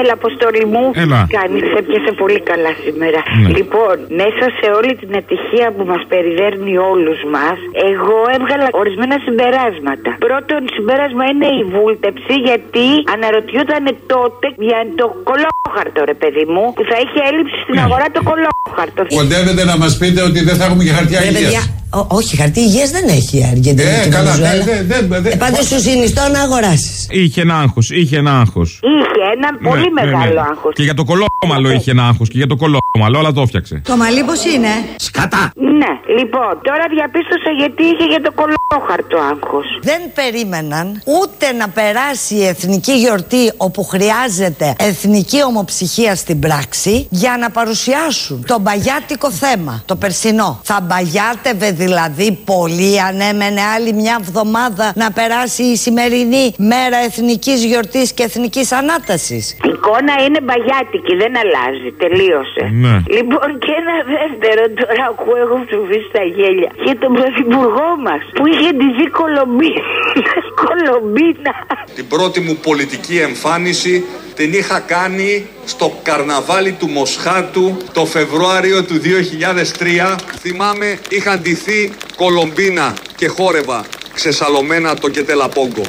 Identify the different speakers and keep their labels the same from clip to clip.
Speaker 1: Έλα, αποστολή μου.
Speaker 2: Έλα.
Speaker 1: Κάνει, σε πιάσε πολύ καλά σήμερα.
Speaker 2: Ναι.
Speaker 1: Λοιπόν, μέσα σε όλη την ατυχία που μας περιδέρνει όλους μας, εγώ έβγαλα ορισμένα συμπεράσματα. Πρώτον, συμπέρασμα είναι η βούλτεψη, γιατί αναρωτιόταν τότε για το κολόχαρτο, ρε παιδί μου, που θα είχε έλλειψη στην
Speaker 2: Ναι.
Speaker 1: αγορά το κολόχαρτο.
Speaker 3: Κοντεύετε να μας πείτε ότι δεν θα έχουμε και χαρτιά
Speaker 4: Ρε παιδιά,
Speaker 3: υγεία.
Speaker 4: Ο- όχι, χαρτί υγεία δεν έχει η Αργεντινή
Speaker 3: Ε,
Speaker 4: και η
Speaker 3: καλά,
Speaker 4: Βενεζουέλα.
Speaker 3: δεν- δεν- δεν- δεν-
Speaker 4: Ε, πάντως σου συνιστώ να αγοράσεις.
Speaker 2: Είχε ένα άγχος, είχε ένα άγχος.
Speaker 1: Είχε ένα πολύ μεγάλο άγχος.
Speaker 2: Και για το κολόμαλο είχε ένα άγχος. Και για το κολόμαλο, αλλά το έφτιαξε.
Speaker 4: Το μαλλί πώς είναι;
Speaker 1: Ναι, λοιπόν, τώρα διαπίστωσα γιατί είχε για το κολόχαρτο άγχος.
Speaker 4: Δεν περίμεναν ούτε να περάσει η εθνική γιορτή όπου χρειάζεται εθνική ομοψυχία στην πράξη για να παρουσιάσουν το μπαγιάτικο θέμα, το περσινό. Θα μπαγιάτευε δηλαδή πολύ αν έμενε άλλη μια εβδομάδα να περάσει η σημερινή μέρα εθνικής γιορτής και εθνικής ανάτασης.
Speaker 1: Η εικόνα είναι μπαγιάτικη, δεν αλλάζει. Τελείωσε.
Speaker 2: Ναι.
Speaker 1: Λοιπόν, και ένα δεύτερο τώρα που έχω ψηφίσει στα γέλια. Για τον πρωθυπουργό μας που είχε ντυθεί κολομπίνα. Κολομπίνα.
Speaker 5: Την πρώτη μου πολιτική εμφάνιση την είχα κάνει στο καρναβάλι του Μοσχάτου το Φεβρουάριο του 2003. Θυμάμαι είχα ντυθεί κολομπίνα και χόρευα ξεσαλωμένα το κετελαπόγκο.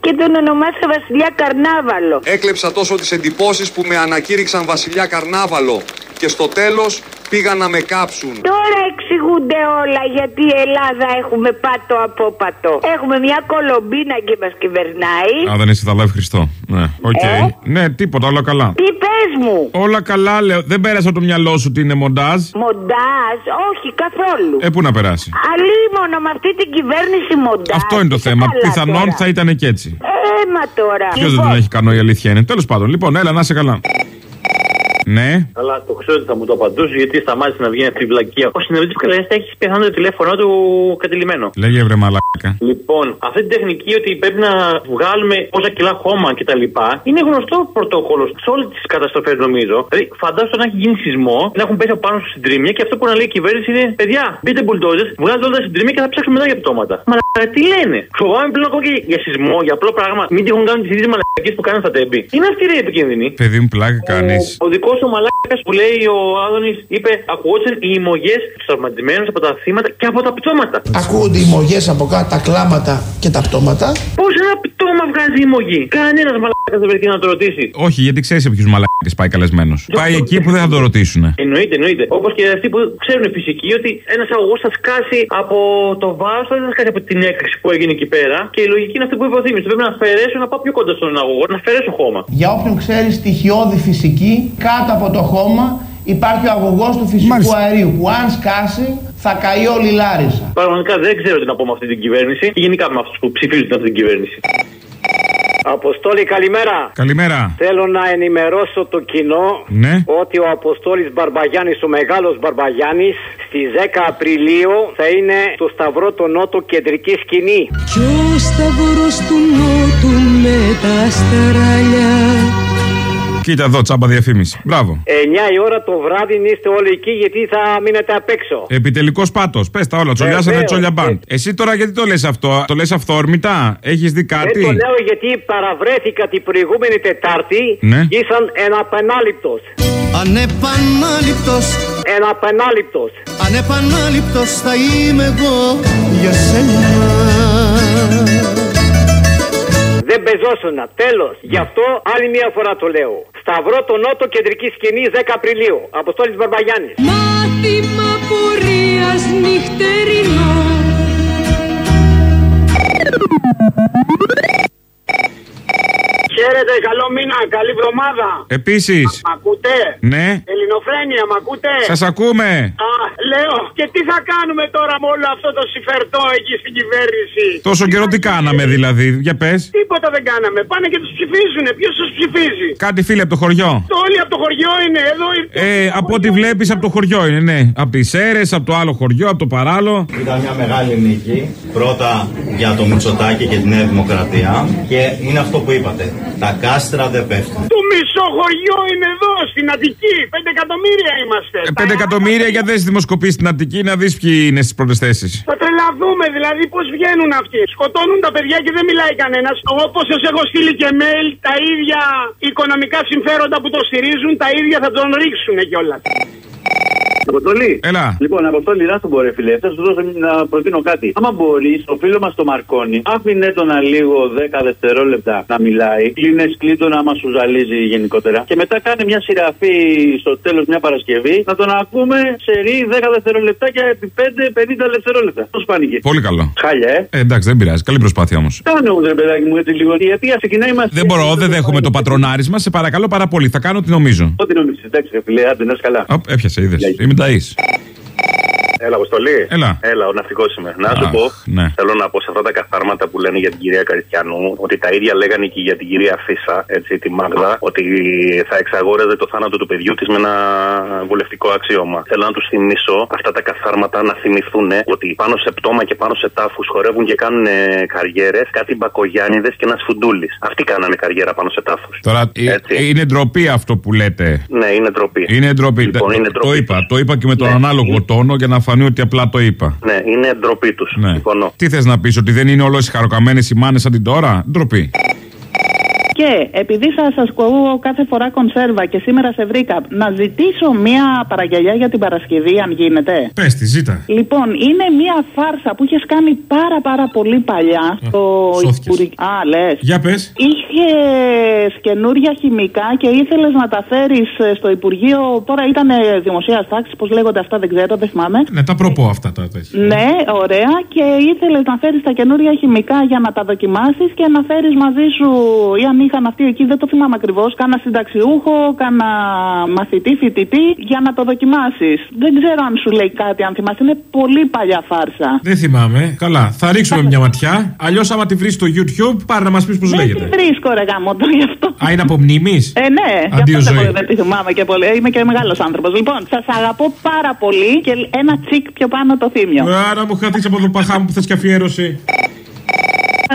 Speaker 1: Και τον ονομάσε Βασιλιά Καρνάβαλο.
Speaker 5: Έκλεψα τόσο τις εντυπώσεις που με ανακήρυξαν βασιλιά Καρνάβαλο και στο τέλος πήγα να με κάψουν.
Speaker 1: Τώρα εξηγούνται όλα γιατί η Ελλάδα έχουμε πάτο από πατό. Έχουμε μια κολομπίνα και μας κυβερνάει.
Speaker 2: Α, δεν είσαι θα λάβει Χριστό. Ναι, οκ.
Speaker 1: Ε;
Speaker 2: Ναι, τίποτα, όλα καλά.
Speaker 1: Τι πες μου,
Speaker 2: Όλα καλά, λέω. Δεν πέρασε από το μυαλό σου ότι είναι μοντάζ;
Speaker 1: μοντάζ, όχι καθόλου.
Speaker 2: Ε, πού να περάσει;
Speaker 1: Αλίμονο με αυτή την κυβέρνηση μοντάζ.
Speaker 2: Αυτό είναι το
Speaker 1: Είσαι
Speaker 2: θέμα.
Speaker 1: καλά
Speaker 2: Πιθανόν
Speaker 1: τώρα.
Speaker 2: θα ήταν και έτσι.
Speaker 1: Έμα τώρα.
Speaker 2: Ποιος δεν τον έχει κανό, η αλήθεια είναι. Τέλος πάντων, λοιπόν, έλα να είσαι καλά. Ναι.
Speaker 6: Αλλά το ξέρω ότι θα μου το απαντούσε γιατί σταμάτησε να βγαίνει αυτή η βλακεία. Ο συνεργάτη του Καλέστα έχει πιθανόν το τηλέφωνο του κατηλημένο.
Speaker 2: Λέγε βρε μαλάκα.
Speaker 6: Λοιπόν, αυτή την τεχνική ότι πρέπει να βγάλουμε πόσα κιλά χώμα κτλ. είναι γνωστό πρωτόκολλο σε όλες τις καταστροφές νομίζω. Δηλαδή, φαντάζομαι να έχει γίνει σεισμό, να έχουν πέσει από πάνω στου συντρίμια και αυτό που να λέει η κυβέρνηση είναι παιδιά, μπείτε μπουλντόζες, βγάλετε όλα τα συντρίμια και θα ψάξουμε μετά για πτώματα. Μα τι λένε; Φοβάμαι πλέον ακόμα και για σεισμό, για απλό πράγμα. Μην τυχόν κάνουν τις ίδιες μαλακίες που κάνουν στα τέμπη. Είναι αυτή η επικίνδυνη.
Speaker 2: Παιδί μου, πλάκα κάνεις.
Speaker 6: Ο, ο δικός ο μαλάκας που λέει ο Άδωνης είπε: Ακουγόντουσαν οι ημωγέ του τραυματισμένου από τα θύματα και από τα πτώματα.
Speaker 7: Ακούγονται οι μογές από κάτω, τα κλάματα και τα πτώματα.
Speaker 6: Πώς ένα πτώμα βγάζει η ημωγή. Κανένας μαλάκας δεν βρεθεί να το ρωτήσει.
Speaker 2: Όχι, γιατί ξέρεις σε ποιους μαλάκες πάει καλεσμένος. Πάει εκεί που δεν θα το ρωτήσουν.
Speaker 6: Εννοείται, εννοείται. Όπως και αυτοί που ξέρουν φυσική ότι ένας αγωγός θα σκάσει από το βάρο, δεν θα σκάσει από την έκρηξη που έγινε εκεί πέρα. Και η λογική είναι αυτή που είπε ο Θήμης. Πρέπει να αφαιρέσω να πάω πιο κοντά στον αγωγό, να αφαιρέσω χώμα.
Speaker 7: Για όποιον ξέρεις στοιχειώδη φυσική, κάτω από το χώμα υπάρχει ο αγωγός του φυσικού αερίου που αν σκάσει θα καεί όλη η Λάρισα.
Speaker 6: Πραγματικά δεν ξέρω τι να πω με αυτή την κυβέρνηση και γενικά με αυτούς που ψηφίζουν αυτή την κυβέρνηση.
Speaker 8: Αποστόλη, καλημέρα.
Speaker 2: Καλημέρα.
Speaker 8: Θέλω να ενημερώσω το κοινό
Speaker 2: Ναι.
Speaker 8: ότι ο Αποστόλης Μπαρμπαγιάννης, ο μεγάλος Μπαρμπαγιάννης, στις 10 Απριλίου θα είναι στο Σταυρό το Νότο κεντρική σκηνή.
Speaker 9: Κι ο σταυρός του νότου με τα στραλιά
Speaker 2: Κοίτα εδώ, τσάμπα διαφήμιση. Μπράβο.
Speaker 8: 9 η ώρα το βράδυ είστε όλοι εκεί γιατί θα μείνετε απ' έξω.
Speaker 2: Επιτελικός πάτος. Πες τα όλα. Τσολιάσανε
Speaker 8: Βεβαίως.
Speaker 2: τσόλια μπαντ. Εσύ τώρα γιατί το λες αυτό. Το λες αυθόρμητα. Έχεις δει
Speaker 8: Δεν το
Speaker 2: κάτι;
Speaker 8: λέω γιατί παραβρέθηκα την προηγούμενη Τετάρτη
Speaker 2: Ναι.
Speaker 8: και ήσαν εναπενάληπτος.
Speaker 7: Ανεπανάληπτος,
Speaker 8: Εναπενάληπτος.
Speaker 7: ανεπανάληπτος θα είμαι εγώ για σένα.
Speaker 8: Δεν πεζόσουνα. Τέλος. Γι' αυτό άλλη μία φορά το λέω. Σταυρό το Νότο κεντρική σκηνή 10 Απριλίου. Αποστόλης Μπαρμπαγιάννης.
Speaker 9: Μάθημα πορείας νυχτερινό
Speaker 8: Χαίρετε, καλό μήνα, καλή εβδομάδα.
Speaker 2: Επίσης.
Speaker 8: Μ' ακούτε;
Speaker 2: Ναι.
Speaker 8: Ελληνοφρένεια, μ' ακούτε;
Speaker 2: Σας ακούμε.
Speaker 8: Α, λέω. Και τι θα κάνουμε τώρα με όλο αυτό το συμφερτό εκεί στην κυβέρνηση;
Speaker 2: Τόσο καιρό τι κάναμε δηλαδή; Για πες.
Speaker 8: Τίποτα δεν κάναμε. Πάνε και τους ψηφίζουνε. Ποιος τους ψηφίζει;
Speaker 2: Κάτι φίλοι από το χωριό.
Speaker 8: Το όλοι από το χωριό είναι εδώ.
Speaker 2: Ε, από ό,τι βλέπεις από το χωριό είναι, ναι. Από τις αίρε, από το άλλο χωριό, από το παράλο.
Speaker 10: Ήταν μια μεγάλη νίκη. Πρώτα για το Μητσοτάκι και τη Νέα Δημοκρατία. Και είναι αυτό που είπατε. Τα κάστρα δεν πέφτουν.
Speaker 8: Το μισό χωριό είναι εδώ στην Αττική. 5 εκατομμύρια είμαστε.
Speaker 2: Ε, Πέντε εκατομμύρια για δες δημοσκοπήσεις πει στην Αττική να δεις ποιοι είναι στις πρώτες θέσεις.
Speaker 11: Θα τρελαθούμε δηλαδή πώς βγαίνουν αυτοί. Σκοτώνουν τα παιδιά και δεν μιλάει κανένας. Όπως σας έχω στείλει και mail, τα ίδια οικονομικά συμφέροντα που το στηρίζουν, τα ίδια θα τον ρίξουν κιόλας.
Speaker 12: Αποστολή.
Speaker 2: Έλα.
Speaker 12: Λοιπόν, Αποστολή, να σου πω, ρε φίλε. Θα σου δώσω να προτείνω κάτι. Άμα μπορεί, το φίλο μας το Μαρκόνι, άφηνε τον λίγο 10 δευτερόλεπτα να μιλάει. Κλείνε κλείτον άμα σου ζαλίζει γενικότερα. Και μετά κάνει μια σειραφή στο τέλος μια Παρασκευή να τον ακούμε σε ρί 10 δευτερόλεπτα και επί 5-50 δευτερόλεπτα. Πώς πανηγεί.
Speaker 2: Πολύ καλό.
Speaker 12: Χάλια, ε.
Speaker 2: Ε, εντάξει, δεν πειράζει. Καλή προσπάθεια όμως.
Speaker 12: Κάνε όμως, ρε παιδάκι μου, έτσι λίγο. Η αιτία ξεκινάει μας.
Speaker 2: Δεν μπορώ, δεν δέχομαι το πατρονάρισμα. Σε παρακαλώ πάρα πολύ. Θα κάνω ό,τι νομίζω.
Speaker 12: Ό,τι νομίζεις, εντάξει, ρε φίλε, άντε να είσαι καλά.
Speaker 2: Οπ, έπιασε, είδες. Είμαι 10.
Speaker 13: Έλα, Αποστολή.
Speaker 2: Έλα.
Speaker 13: Έλα, ο ναυτικός είμαι. Να σου
Speaker 2: Αχ,
Speaker 13: πω,
Speaker 2: ναι.
Speaker 13: θέλω να πω σε αυτά τα καθάρματα που λένε για την κυρία Καριστιανού, ότι τα ίδια λέγανε και για την κυρία Φίσα, έτσι, τη Μάγδα, ότι θα εξαγόραζε το θάνατο του παιδιού της με ένα βουλευτικό αξίωμα. Θέλω να τους θυμίσω αυτά τα καθάρματα να θυμηθούν ότι πάνω σε πτώμα και πάνω σε τάφους χορεύουν και κάνουν καριέρες κάτι μπακογιάνιδες και ένας σφουντούλη. Αυτοί κάνανε καριέρα πάνω σε τάφους.
Speaker 2: Τώρα ε, είναι ντροπή αυτό που λέτε.
Speaker 13: Ναι, είναι ντροπή.
Speaker 2: Είναι ντροπή.
Speaker 13: Λοιπόν, είναι
Speaker 2: το
Speaker 13: ντροπή
Speaker 2: είπα. Το είπα και με τον ανάλογο τόνο για να φανεί ότι απλά το είπα.
Speaker 13: Ναι, είναι ντροπή τους.
Speaker 2: Ναι.
Speaker 13: Συμφωνώ.
Speaker 2: Τι θες να πεις, ότι δεν είναι όλες οι χαροκαμένες οι μάνες σαν την τώρα; Ντροπή.
Speaker 14: Και επειδή θα σας ακούω κάθε φορά κονσέρβα και σήμερα σε βρήκα, να ζητήσω μία παραγγελιά για την Παρασκευή, αν γίνεται.
Speaker 2: Πες τη, ζήτα.
Speaker 14: Λοιπόν, είναι μία φάρσα που είχες κάνει πάρα πάρα πολύ παλιά. στο
Speaker 2: σώθηκες.
Speaker 14: Υπουργικό. Α, λες.
Speaker 2: Για πες.
Speaker 14: Είχες καινούρια χημικά και ήθελες να τα φέρεις στο Υπουργείο. Τώρα ήταν δημοσίας τάξης, πώς λέγονται αυτά, δεν ξέρω, δεν θυμάμαι.
Speaker 2: Ναι, τα προπώ αυτά τα τέτοια.
Speaker 14: Ναι, ωραία. Και ήθελες να φέρεις τα καινούρια χημικά για να τα δοκιμάσεις και να φέρεις μαζί σου, ή αν είχαν αυτοί εκεί, δεν το θυμάμαι ακριβώς, κάνα συνταξιούχο, κάνα μαθητή, φοιτητή, για να το δοκιμάσεις. Δεν ξέρω αν σου λέει κάτι, αν θυμάσαι. Είναι πολύ παλιά φάρσα.
Speaker 2: Δεν θυμάμαι. Καλά, θα ρίξουμε μια ματιά. Αλλιώς, άμα τη βρεις στο YouTube, πάρε να μας πεις πώς
Speaker 14: Δεν τη
Speaker 2: λέγεται.
Speaker 14: βρίσκω, ρε γάμο, το γι' αυτό.
Speaker 2: Α, είναι από μνήμης;
Speaker 14: Ε, ναι, γι'
Speaker 2: Αντίο
Speaker 14: αυτό
Speaker 2: ζωή.
Speaker 14: δεν- δεν τη θυμάμαι και πολύ. Είμαι και μεγάλος άνθρωπος. Λοιπόν, σας αγαπώ πάρα πολύ και ένα τσικ πιο πάνω το θύμιο.
Speaker 2: Άρα μου χαθείς από το παχά μου που θες και αφιέρωση.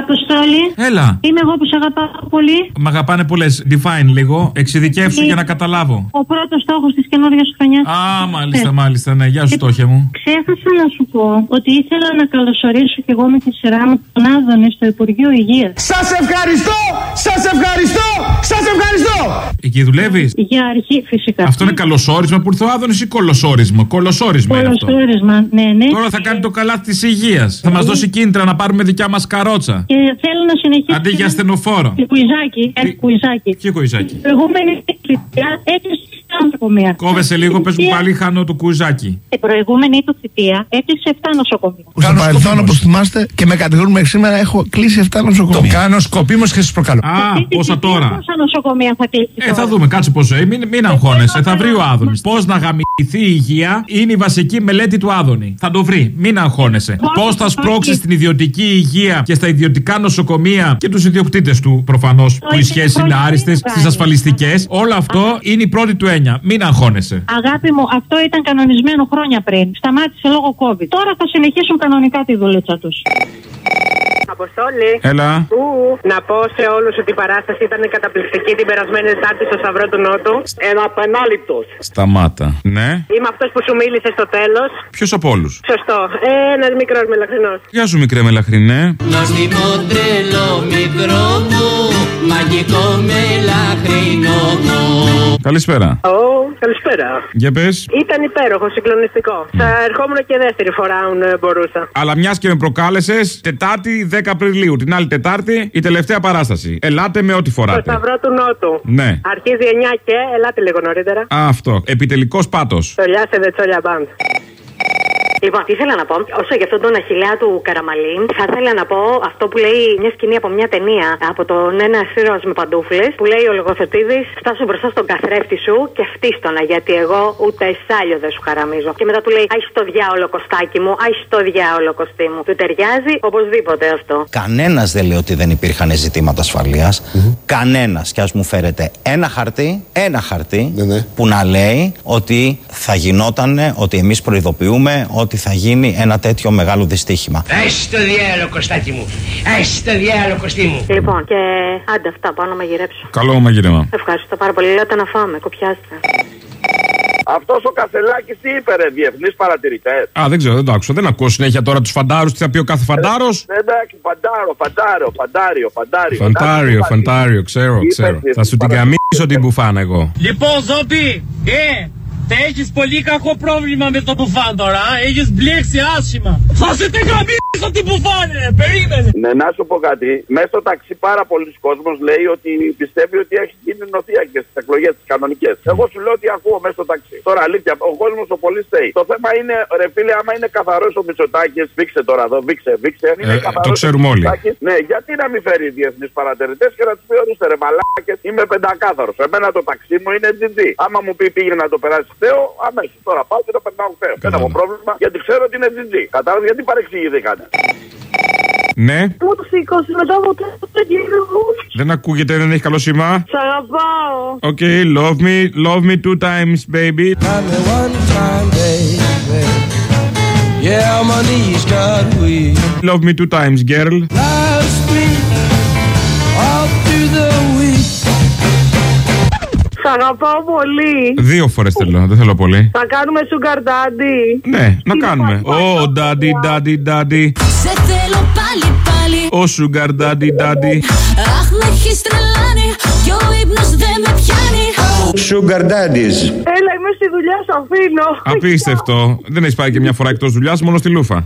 Speaker 15: Αποστόλη.
Speaker 2: Έλα.
Speaker 15: Είμαι εγώ που σε αγαπάω πολύ.
Speaker 2: Μ' αγαπάνε πολλέ. Define λίγο. Εξειδικεύσου
Speaker 15: Ε.
Speaker 2: για να καταλάβω.
Speaker 15: Ο πρώτος στόχος της καινούργια χρονιάς.
Speaker 2: Α, μάλιστα, μάλιστα. Ναι, γεια σου, στόχε μου.
Speaker 15: Ξέχασα να σου πω ότι ήθελα να καλωσορίσω και εγώ με τη σειρά μου τον Άδωνη στο Υπουργείο Υγείας.
Speaker 11: Σας ευχαριστώ! Σας ευχαριστώ! Σας ευχαριστώ!
Speaker 2: Εκεί δουλεύεις;
Speaker 15: Για αρχή, φυσικά.
Speaker 2: Αυτό είναι καλωσόρισμα που ήρθε ο Άδωνης ή κολοσόρισμα; Κολοσόρισμα είναι αυτό.
Speaker 15: Κολοσόρισμα, ναι, ναι.
Speaker 2: Τώρα θα κάνει το καλάθι της υγείας. Θα μας δώσει κίνητρα να πάρουμε δικιά μας καρότσα.
Speaker 15: Και θέλω να συνεχίσω.
Speaker 2: Αντί για ασθενοφόρο.
Speaker 15: Και κουιζάκι, ένα κουιζάκι.
Speaker 2: Ποιο κουιζάκι.
Speaker 15: Η προηγούμενη θητεία έκλεισε 7 νοσοκομεία.
Speaker 2: Κόβεσαι λίγο, πες μου
Speaker 15: Θητεία-
Speaker 2: πάλι, χάνω το κουιζάκι.
Speaker 15: Η προηγούμενη του θητεία έκλεισε 7 νοσοκομεία.
Speaker 16: Στο παρελθόν, όπως θυμάστε, και με κατηγορούν μέχρι σήμερα, έχω κλείσει 7 νοσοκομεία.
Speaker 3: Το κάνω σκοπίμως και σας προκαλώ.
Speaker 2: Α, πόσα τώρα.
Speaker 15: Πόσα νοσοκομεία θα κλείσει.
Speaker 2: Ε, θα δούμε, κάτσε πόσο. Ε, μην, μην αγχώνεσαι, θα βρει ο Άδωνης. Πώς να γαμηθεί η υγεία είναι η βασική μελέτη του Άδωνη. Θα το βρει, μην αγχώνεσαι. Πώς θα σπρώξεις την ιδιωτική υγεία και στα ιδιωτικά νοσοκομεία και τους ιδιοκτήτες του προφανώς, που οι σχέσει είναι άριστες, στις ασφαλιστικές. Όλο αυτό είναι η πρώτη του έννοια. Μην αγχώνεσαι.
Speaker 15: Αγάπη μου, αυτό ήταν κανονισμένο χρόνια πριν. Σταμάτησε λόγω COVID. Τώρα θα συνεχίσουν κανονικά τη δουλίτσα τους.
Speaker 17: Αποστόλη.
Speaker 2: Έλα.
Speaker 17: Ου, να πω σε όλους ότι η παράσταση ήταν καταπληκτική την περασμένη Τετάρτη στο Σταυρό του Νότου. Ένα πενάληπτο.
Speaker 2: Σταμάτα. Ναι.
Speaker 17: Είμαι αυτός που σου μίλησε στο τέλος.
Speaker 2: Ποιος από όλους;
Speaker 17: Σωστό. Ένας μικρός μελαχρινός.
Speaker 2: Γεια σου, μικρέ μελαχρινέ.
Speaker 18: Νόστιμο τρελό μικρό μου, μαγικό μελαχρινό μου.
Speaker 2: Καλησπέρα.
Speaker 17: Ω, καλησπέρα.
Speaker 2: Για πες.
Speaker 17: Ήταν υπέροχο, συγκλονιστικό. Θα ερχόμουν και δεύτερη φορά αν ε, μπορούσα.
Speaker 2: Αλλά μιας και με προκάλεσες, Τετάρτη 10 Απριλίου. Την άλλη Τετάρτη η τελευταία παράσταση. Ελάτε με ό,τι
Speaker 17: Στο
Speaker 2: φοράτε.
Speaker 17: Σταυρό του Νότου.
Speaker 2: Ναι.
Speaker 17: Αρχίζει 9 και ελάτε λίγο νωρίτερα.
Speaker 2: Α, αυτό. Επιτελικός πάτος.
Speaker 17: Τσολιά σε δετσόλια μπαντ.
Speaker 19: Λοιπόν, τι ήθελα να πω, όσο για αυτόν τον αχηλέα του Καραμαλή, θα ήθελα να πω αυτό που λέει μια σκηνή από μια ταινία από τον ένα ήρωα με παντούφλες, που λέει ο Λογοθετήδης, φτάσου μπροστά στον καθρέφτη σου και φτύστονα, γιατί εγώ ούτε εσάλιο δεν σου χαραμίζω. Και μετά του λέει, Αϊ στο διάολο κοστάκι μου, Αϊ στο διάολο κοστί μου. Του ταιριάζει οπωσδήποτε αυτό.
Speaker 20: Κανένας δεν λέει ότι δεν υπήρχαν ζητήματα ασφαλείας. Κανένας. Και ας μου φέρετε ένα χαρτί, ένα χαρτί που να λέει ότι θα γινόταν, ότι εμείς προειδοποιούμε ότι θα γίνει ένα τέτοιο μεγάλο δυστύχημα.
Speaker 19: Αϊ στο διάολο κοστάκι μου, Αϊ στο διάολο κοστί μου. Λοιπόν, και άντε αυτά, πάω να μαγειρέψω.
Speaker 2: Καλό μαγείρεμα.
Speaker 19: Ευχαριστώ πάρα πολύ. Λέτε να φάμε, κοπιάστε.
Speaker 21: Αυτός ο Κασελάκης τι είπε, ρε, διεθνείς παρατηρητές;
Speaker 2: Α, δεν ξέρω, δεν το άκουσα. Δεν ακούω συνέχεια τώρα τους φαντάρους. Τι θα πει ο κάθε φαντάρος.
Speaker 21: Εντάξει, φαντάρο, φαντάρο, φαντάριο, φαντάριο.
Speaker 2: Φαντάριο,
Speaker 21: Εντάξει,
Speaker 2: φαντάριο, ξέρω,
Speaker 21: Είπες
Speaker 2: ξέρω.
Speaker 21: διεθνής
Speaker 2: Θα σου την καμίσω την μπουφάνα εγώ.
Speaker 22: Λοιπόν, Ζόμπι, ε, θα έχεις πολύ κακό πρόβλημα με το μπουφάν τώρα, α. έχεις μπλέξει άσχημα. Θα σε την γραμμίσω την μπουφάν, ρε, περίμενε.
Speaker 21: Ναι, να σου πω κάτι. Μέσα στο ταξί πάρα πολλοί κόσμος λέει ότι πιστεύει ότι έχει γίνει νοθεία και στις εκλογές τις κανονικές. Εγώ σου λέω ότι ακούω μέσα στο ταξί. Τώρα αλήθεια, ο κόσμος ο πολύς στέει. Το θέμα είναι, ρε φίλε, άμα είναι καθαρός ο Μητσοτάκης, βήξε τώρα εδώ, βήξε, βήξε. Αν είναι
Speaker 2: Ε,
Speaker 21: καθαρός
Speaker 2: το ξέρουμε
Speaker 21: ο
Speaker 2: όλοι.
Speaker 21: Μητσοτάκης, Ναι, γιατί να μην φέρει διεθνείς παρατηρητές και να τους πει ορίστε ρε μαλάκες, είμαι πεντακάθαρος. Εμένα το ταξί μου είναι GG. Άμα μου πει πήγαινε να το περάσεις χθέο, αμέσως τώρα πάω και το περνάω χθέο. Δεν έχω πρόβλημα γιατί ξέρω ότι είναι GG. Κατάλαβες γιατί παρεξηγηθήκανε.
Speaker 2: Ναι,
Speaker 23: Πού το σήκωσε μετά από το γύρο μου.
Speaker 2: δεν ακούγεται, δεν έχει καλό σήμα.
Speaker 23: Σ' αγαπάω.
Speaker 2: OK, love me, love me two times, baby.
Speaker 9: one time, baby. Yeah, my knees got weak.
Speaker 2: Love me two times, girl.
Speaker 9: Last week,
Speaker 23: Σ' αγαπάω πολύ.
Speaker 2: Δύο φορές θέλω, δεν θέλω πολύ.
Speaker 23: Θα κάνουμε sugar daddy.
Speaker 2: Ναι, να κάνουμε. Oh, daddy, daddy, daddy.
Speaker 24: Σε θέλω πάλι πάλι
Speaker 2: Oh, sugar daddy, daddy.
Speaker 24: Αχ με έχεις τρελάνει Κι ο ύπνος δεν με πιάνει
Speaker 3: Sugar daddies.
Speaker 23: Έλα, είμαι στη δουλειά, σ' αφήνω.
Speaker 2: Απίστευτο. Δεν έχεις πάει και μια φορά εκτός δουλειάς, μόνο στη λούφα.